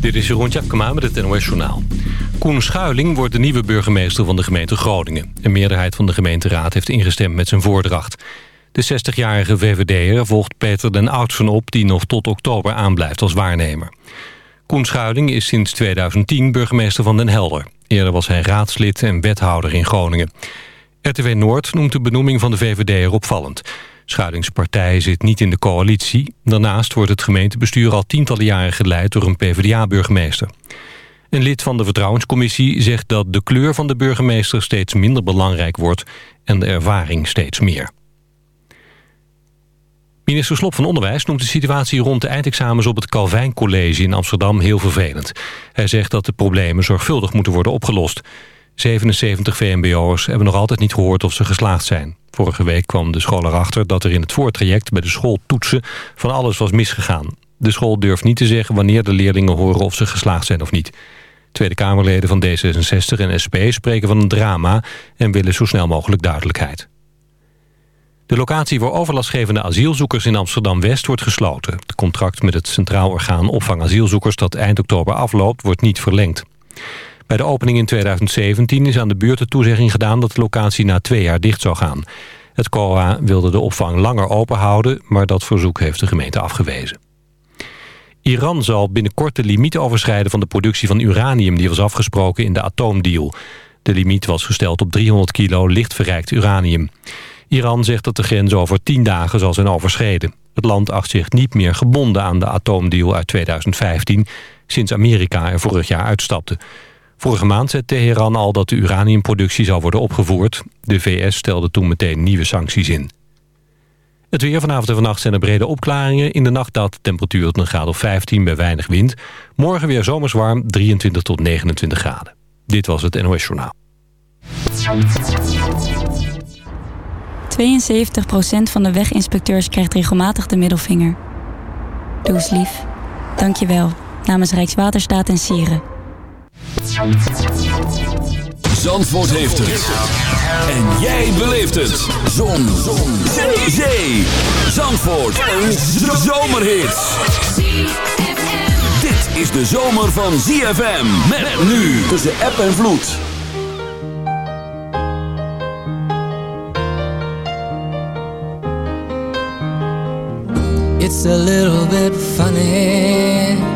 Dit is Jeroen Tjepkema met het NOS Journaal. Koen Schuiling wordt de nieuwe burgemeester van de gemeente Groningen. Een meerderheid van de gemeenteraad heeft ingestemd met zijn voordracht. De 60-jarige VVD'er volgt Peter den Oudsen op... die nog tot oktober aanblijft als waarnemer. Koen Schuiling is sinds 2010 burgemeester van Den Helder. Eerder was hij raadslid en wethouder in Groningen. RTW Noord noemt de benoeming van de VVD'er opvallend... Schuilingspartij zit niet in de coalitie. Daarnaast wordt het gemeentebestuur al tientallen jaren geleid door een PvdA-burgemeester. Een lid van de Vertrouwenscommissie zegt dat de kleur van de burgemeester steeds minder belangrijk wordt en de ervaring steeds meer. Minister Slop van Onderwijs noemt de situatie rond de eindexamens op het Calvijn College in Amsterdam heel vervelend. Hij zegt dat de problemen zorgvuldig moeten worden opgelost. 77 VMBO'ers hebben nog altijd niet gehoord of ze geslaagd zijn. Vorige week kwam de school erachter dat er in het voortraject bij de schooltoetsen van alles was misgegaan. De school durft niet te zeggen wanneer de leerlingen horen of ze geslaagd zijn of niet. Tweede Kamerleden van D66 en SP spreken van een drama en willen zo snel mogelijk duidelijkheid. De locatie voor overlastgevende asielzoekers in Amsterdam-West wordt gesloten. Het contract met het Centraal Orgaan Opvang Asielzoekers dat eind oktober afloopt wordt niet verlengd. Bij de opening in 2017 is aan de buurt de toezegging gedaan... dat de locatie na twee jaar dicht zou gaan. Het COA wilde de opvang langer open houden... maar dat verzoek heeft de gemeente afgewezen. Iran zal binnenkort de limiet overschrijden van de productie van uranium... die was afgesproken in de atoomdeal. De limiet was gesteld op 300 kilo licht verrijkt uranium. Iran zegt dat de grens over 10 dagen zal zijn overschreden. Het land acht zich niet meer gebonden aan de atoomdeal uit 2015... sinds Amerika er vorig jaar uitstapte. Vorige maand zei Teheran al dat de uraniumproductie zou worden opgevoerd. De VS stelde toen meteen nieuwe sancties in. Het weer vanavond en vannacht zijn er brede opklaringen. In de nacht daalt de temperatuur tot een graad of 15 bij weinig wind. Morgen weer zomers warm, 23 tot 29 graden. Dit was het NOS Journaal. 72% van de weginspecteurs krijgt regelmatig de middelvinger. Doe eens lief. Dank je wel. Namens Rijkswaterstaat en Sieren. Zandvoort heeft het. En jij beleeft het. Zon. Zon. Zee. Zee. Zandvoort. Een zomerhit. Dit is de zomer van ZFM. Met nu tussen app en vloed. It's a little bit funny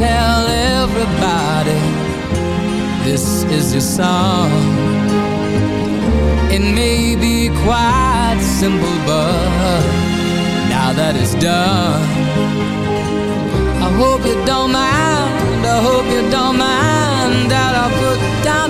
Tell everybody this is your song. It may be quite simple, but now that it's done, I hope you don't mind. I hope you don't mind that I put down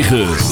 9.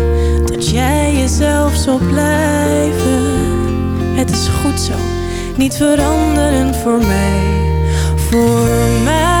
jij jezelf zal blijven. Het is goed zo, niet veranderen voor mij. Voor mij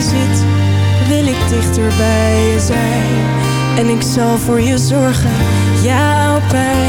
Zit, wil ik dichter bij je zijn. En ik zal voor je zorgen. Jouw pijn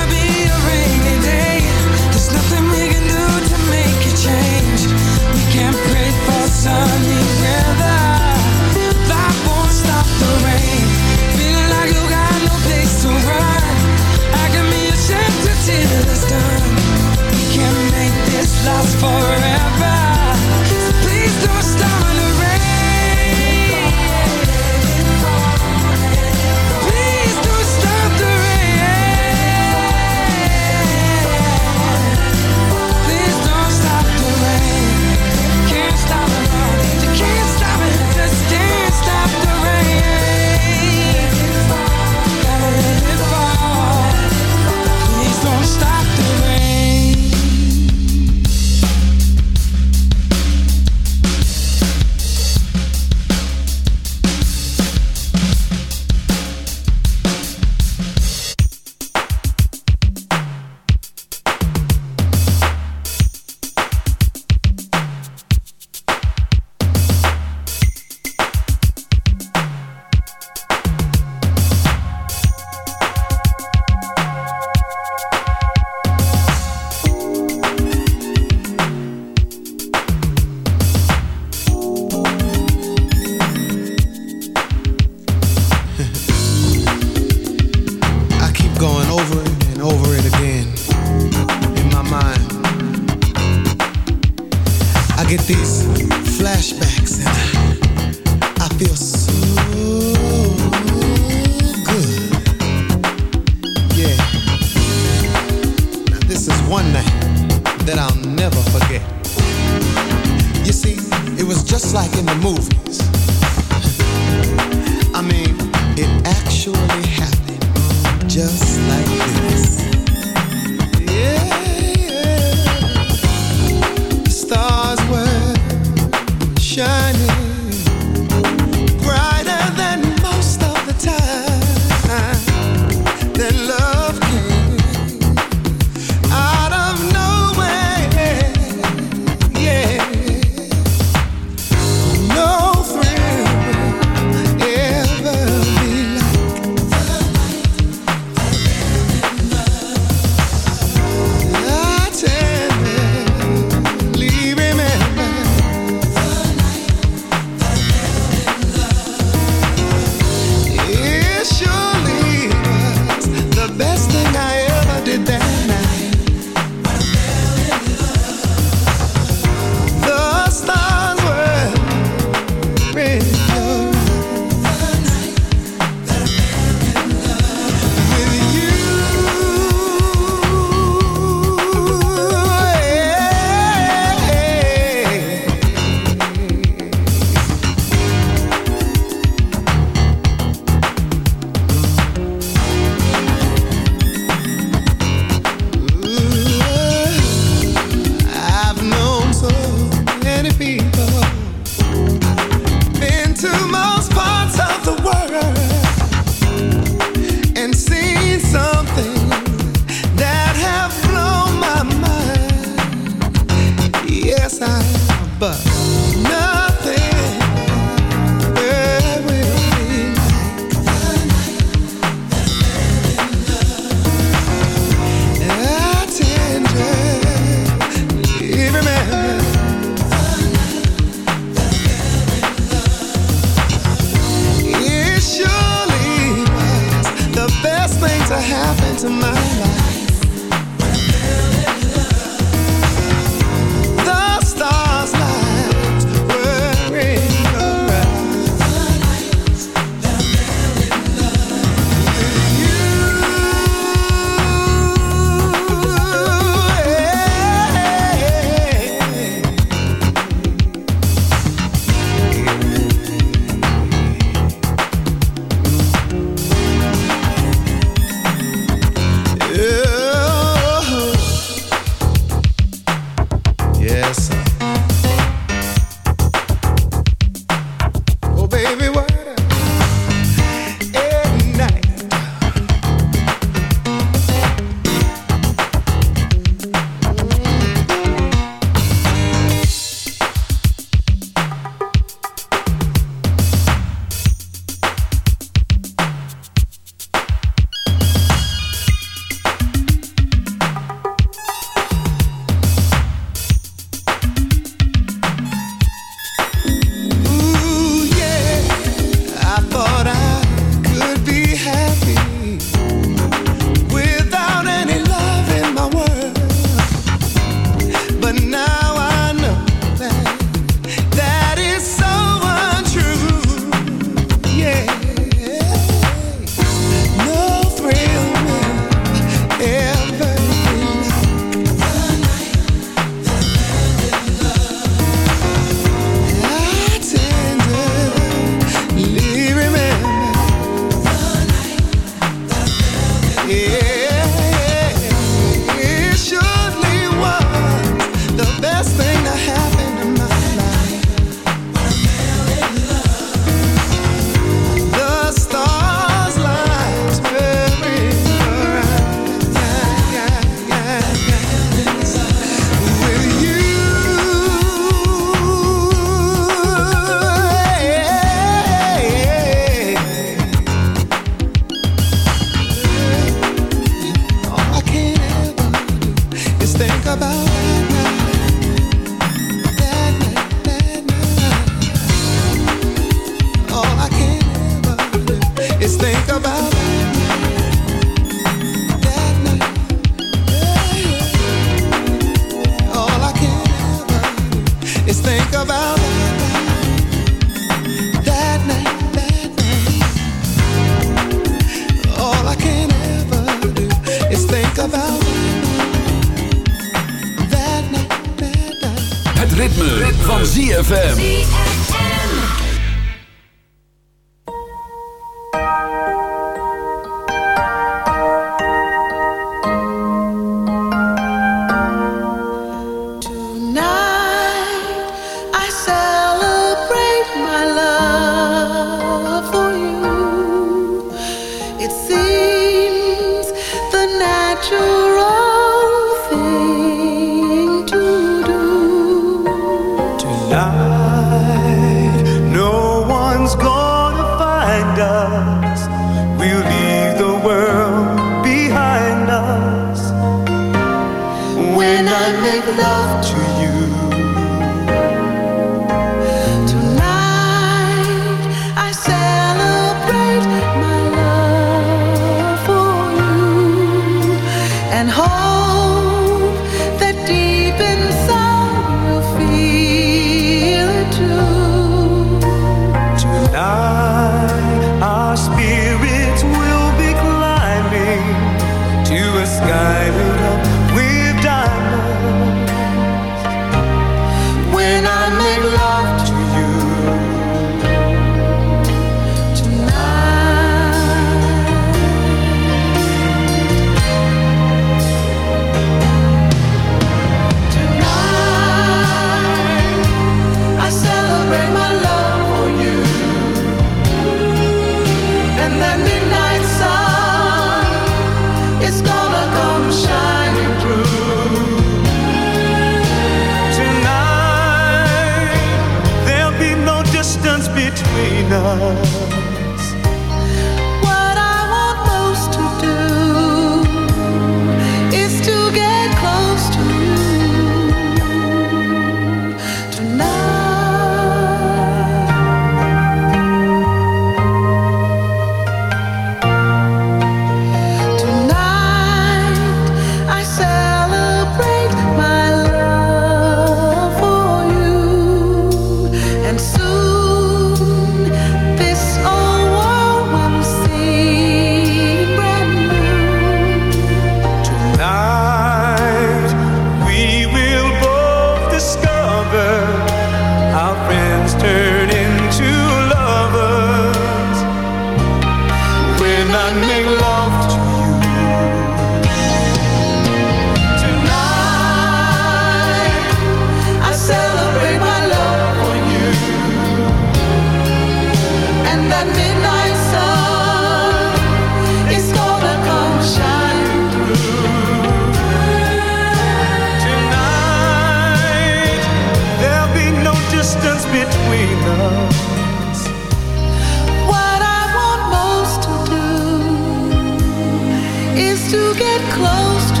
get close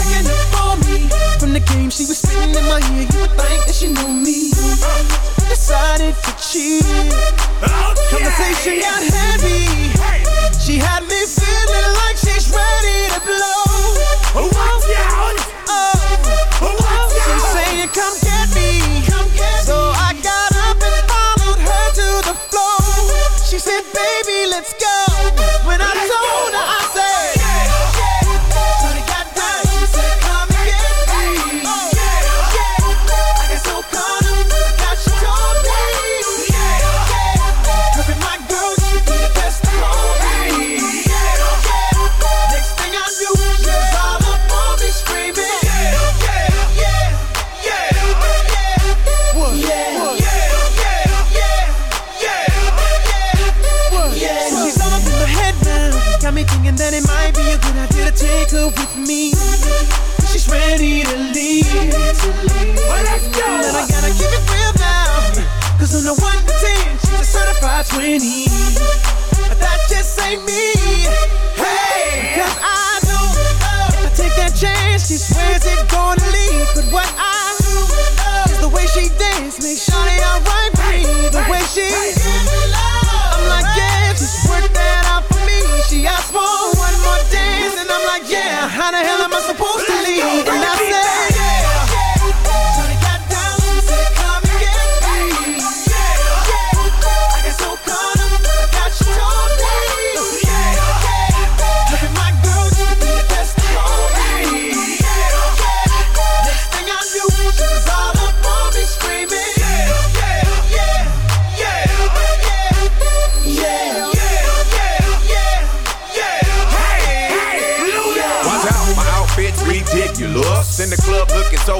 shorty, she was checking up on me. From the game, she was spitting in my ear. You would think that she knew me. Decided to cheat. Oh, Conversation got heavy. Cause on the 1 to 10, she's a certified 20. But that just ain't me. Hey! Cause I know if I take that chance, she swears it gonna lead. But what I know is the way she dance makes Shawty alright with me. The way she I'm like, yeah, just work that out for me. She asked for one more dance, and I'm like, yeah, how the hell